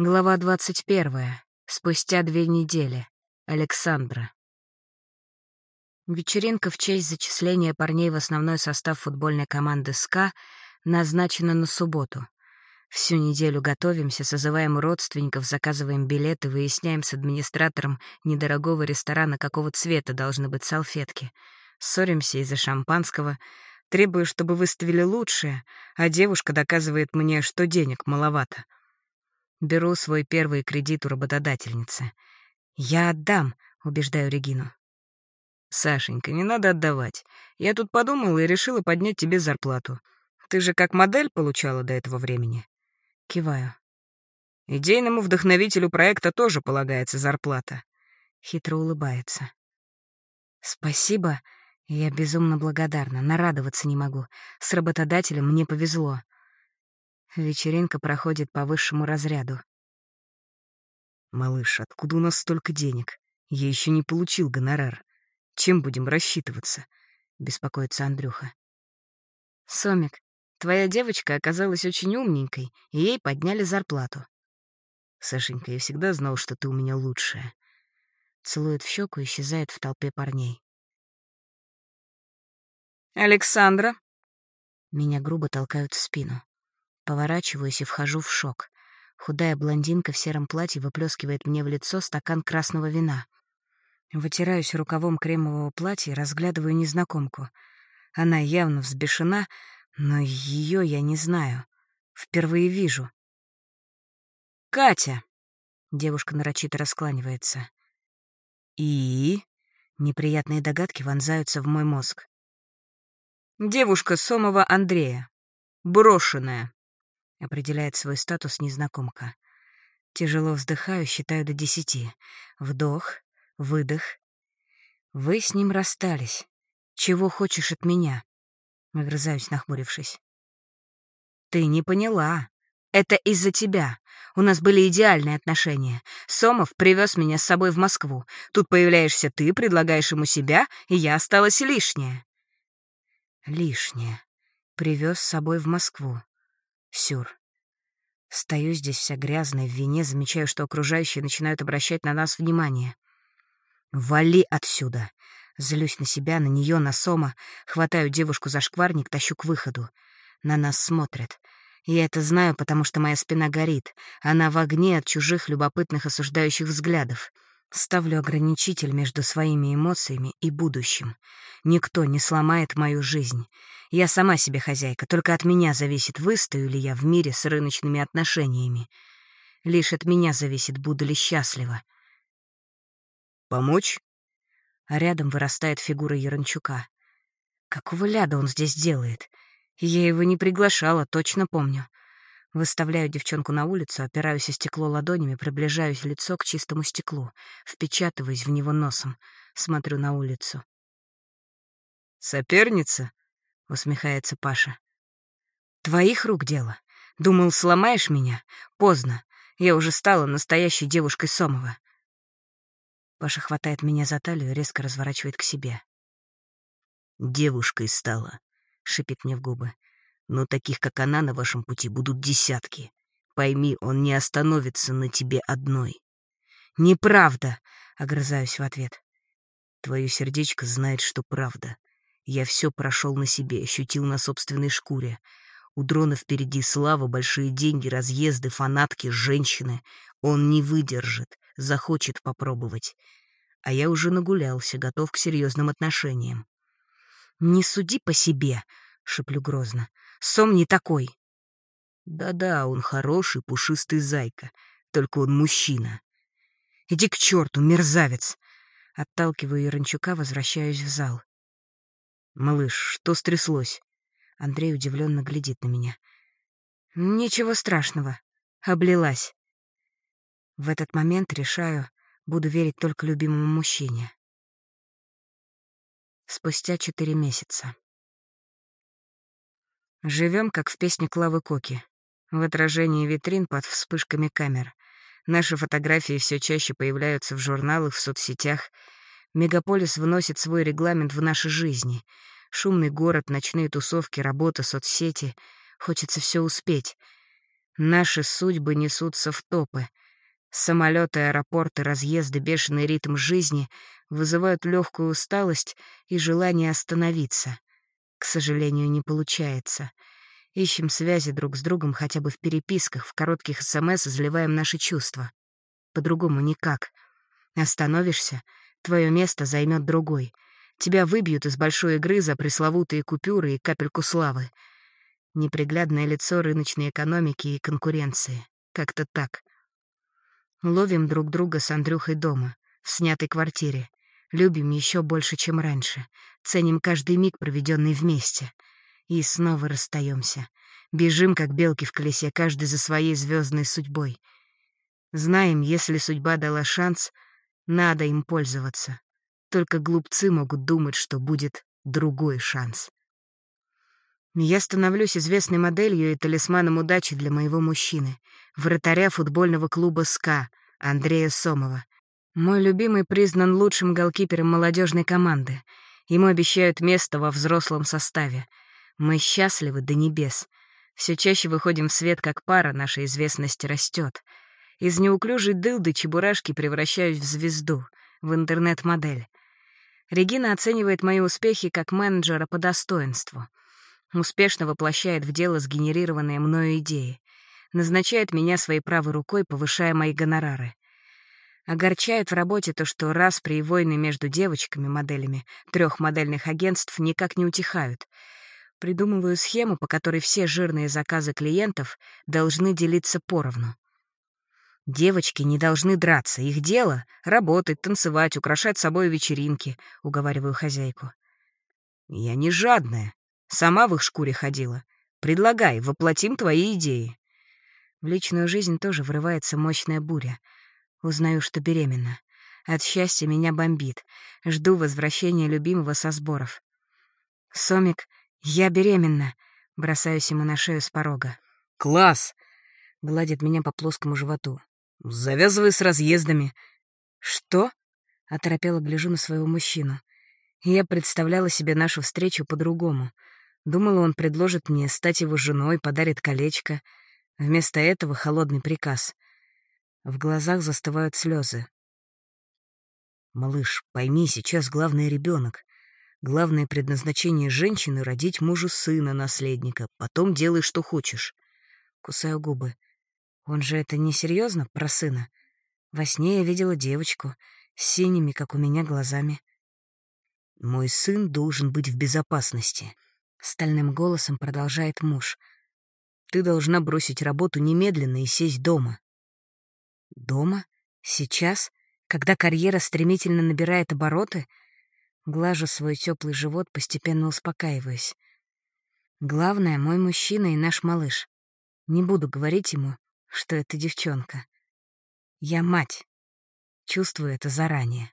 Глава двадцать первая. Спустя две недели. Александра. Вечеринка в честь зачисления парней в основной состав футбольной команды СКА назначена на субботу. Всю неделю готовимся, созываем родственников, заказываем билеты, выясняем с администратором недорогого ресторана, какого цвета должны быть салфетки. Ссоримся из-за шампанского, требую, чтобы выставили лучшее, а девушка доказывает мне, что денег маловато — Беру свой первый кредит у работодательницы. «Я отдам», — убеждаю Регину. «Сашенька, не надо отдавать. Я тут подумала и решила поднять тебе зарплату. Ты же как модель получала до этого времени». Киваю. «Идейному вдохновителю проекта тоже полагается зарплата». Хитро улыбается. «Спасибо. Я безумно благодарна. Нарадоваться не могу. С работодателем мне повезло. Вечеринка проходит по высшему разряду. «Малыш, откуда у нас столько денег? Я еще не получил гонорар. Чем будем рассчитываться?» — беспокоится Андрюха. «Сомик, твоя девочка оказалась очень умненькой, и ей подняли зарплату». «Сашенька, я всегда знал, что ты у меня лучшая». Целует в щеку и исчезает в толпе парней. «Александра!» Меня грубо толкают в спину. Поворачиваюсь и вхожу в шок. Худая блондинка в сером платье выплескивает мне в лицо стакан красного вина. Вытираюсь рукавом кремового платья и разглядываю незнакомку. Она явно взбешена, но ее я не знаю. Впервые вижу. «Катя!» — девушка нарочито раскланивается. «И?» — неприятные догадки вонзаются в мой мозг. «Девушка Сомова Андрея. Брошенная». — определяет свой статус незнакомка. Тяжело вздыхаю, считаю до десяти. Вдох, выдох. Вы с ним расстались. Чего хочешь от меня? Огрызаюсь, нахмурившись. Ты не поняла. Это из-за тебя. У нас были идеальные отношения. Сомов привез меня с собой в Москву. Тут появляешься ты, предлагаешь ему себя, и я осталась лишняя. Лишняя. Привез с собой в Москву. Сюр. Стою здесь вся грязная, в вине, замечаю, что окружающие начинают обращать на нас внимание. «Вали отсюда!» Злюсь на себя, на нее, на Сома. Хватаю девушку за шкварник, тащу к выходу. На нас смотрят. Я это знаю, потому что моя спина горит. Она в огне от чужих любопытных осуждающих взглядов. Ставлю ограничитель между своими эмоциями и будущим. Никто не сломает мою жизнь. Я сама себе хозяйка, только от меня зависит, выстою ли я в мире с рыночными отношениями. Лишь от меня зависит, буду ли счастлива. «Помочь?» А рядом вырастает фигура Яранчука. Какого ляда он здесь делает? Я его не приглашала, точно помню. Выставляю девчонку на улицу, опираюсь о стекло ладонями, приближаюсь лицо к чистому стеклу, впечатываюсь в него носом, смотрю на улицу. «Соперница?» — усмехается Паша. «Твоих рук дело. Думал, сломаешь меня? Поздно. Я уже стала настоящей девушкой Сомова». Паша хватает меня за талию и резко разворачивает к себе. «Девушкой стала», — шипит мне в губы но таких, как она, на вашем пути будут десятки. Пойми, он не остановится на тебе одной». «Неправда!» — огрызаюсь в ответ. «Твое сердечко знает, что правда. Я все прошел на себе, ощутил на собственной шкуре. У дрона впереди слава, большие деньги, разъезды, фанатки, женщины. Он не выдержит, захочет попробовать. А я уже нагулялся, готов к серьезным отношениям. «Не суди по себе», — шеплю грозно. Сом не такой. Да-да, он хороший, пушистый зайка, только он мужчина. Иди к черту, мерзавец! Отталкиваю Яранчука, возвращаюсь в зал. «Малыш, что стряслось?» Андрей удивленно глядит на меня. «Ничего страшного. Облилась». В этот момент решаю, буду верить только любимому мужчине. Спустя четыре месяца. Живем, как в песне Клавы Коки. В отражении витрин под вспышками камер. Наши фотографии все чаще появляются в журналах, в соцсетях. Мегаполис вносит свой регламент в наши жизни. Шумный город, ночные тусовки, работа, соцсети. Хочется все успеть. Наши судьбы несутся в топы. Самолеты, аэропорты, разъезды, бешеный ритм жизни вызывают легкую усталость и желание остановиться. К сожалению, не получается. Ищем связи друг с другом хотя бы в переписках, в коротких СМС изливаем наши чувства. По-другому никак. Остановишься, твое место займет другой. Тебя выбьют из большой игры за пресловутые купюры и капельку славы. Неприглядное лицо рыночной экономики и конкуренции. Как-то так. Ловим друг друга с Андрюхой дома, в снятой квартире. Любим еще больше, чем раньше. Ценим каждый миг, проведенный вместе. И снова расстаемся. Бежим, как белки в колесе, каждый за своей звездной судьбой. Знаем, если судьба дала шанс, надо им пользоваться. Только глупцы могут думать, что будет другой шанс. Я становлюсь известной моделью и талисманом удачи для моего мужчины, вратаря футбольного клуба «СКА» Андрея Сомова. Мой любимый признан лучшим голкипером молодежной команды. Ему обещают место во взрослом составе. Мы счастливы до небес. Все чаще выходим в свет как пара, наша известность растет. Из неуклюжей дылды чебурашки превращаюсь в звезду, в интернет-модель. Регина оценивает мои успехи как менеджера по достоинству. Успешно воплощает в дело сгенерированные мною идеи. Назначает меня своей правой рукой, повышая мои гонорары. Огорчает в работе то, что распри и войны между девочками-моделями трех модельных агентств никак не утихают. Придумываю схему, по которой все жирные заказы клиентов должны делиться поровну. Девочки не должны драться. Их дело — работать, танцевать, украшать собой вечеринки, — уговариваю хозяйку. Я не жадная. Сама в их шкуре ходила. Предлагай, воплотим твои идеи. В личную жизнь тоже врывается мощная буря — Узнаю, что беременна. От счастья меня бомбит. Жду возвращения любимого со сборов. «Сомик, я беременна!» Бросаюсь ему на шею с порога. «Класс!» — гладит меня по плоскому животу. «Завязывай с разъездами». «Что?» — оторопела гляжу на своего мужчину. Я представляла себе нашу встречу по-другому. Думала, он предложит мне стать его женой, подарит колечко. Вместо этого холодный приказ — в глазах застывают слезы. «Малыш, пойми, сейчас главный ребенок. Главное предназначение женщины — родить мужу сына, наследника. Потом делай, что хочешь». Кусаю губы. Он же это не серьезно про сына? Во сне я видела девочку с синими, как у меня, глазами. «Мой сын должен быть в безопасности», — стальным голосом продолжает муж. «Ты должна бросить работу немедленно и сесть дома. Дома? Сейчас? Когда карьера стремительно набирает обороты? Глажу свой теплый живот, постепенно успокаиваясь. Главное — мой мужчина и наш малыш. Не буду говорить ему, что это девчонка. Я мать. Чувствую это заранее.